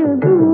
खुशबू